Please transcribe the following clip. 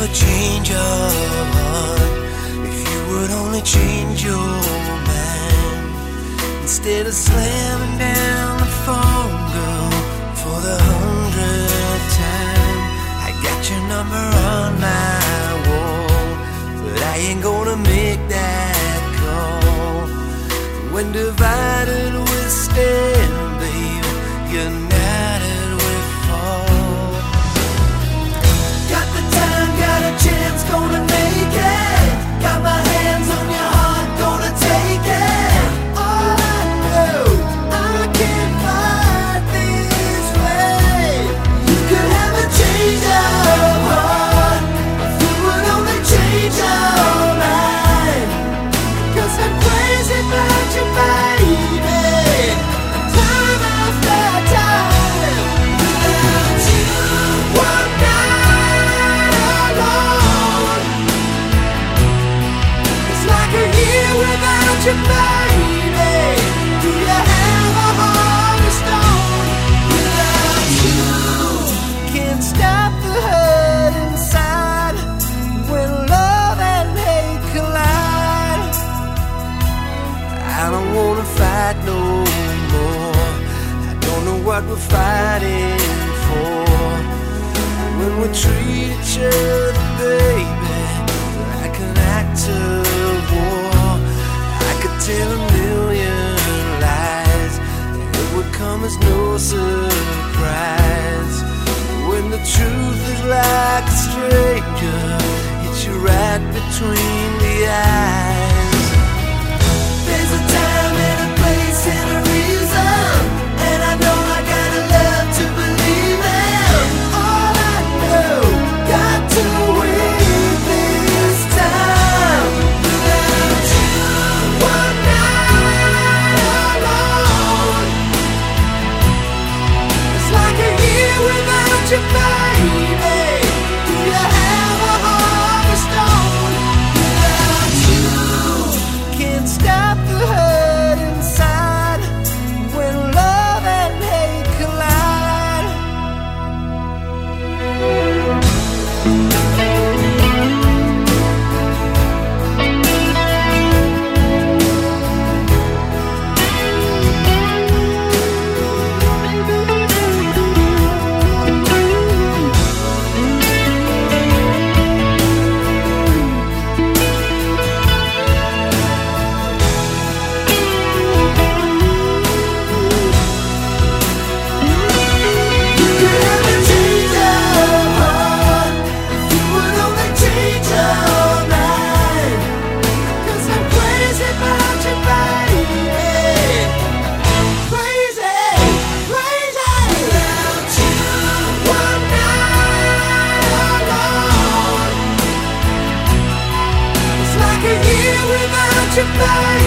a change of heart, if you would only change your mind, instead of slamming down the phone, girl, for the hundredth time, I got your number on my wall, but I ain't gonna make that call. When divided we stand, no more. I don't know what we're fighting for. When we treat each other, baby, like an act tell a million lies, it would come as no surprise. When the truth is like a stranger, hits you right between your face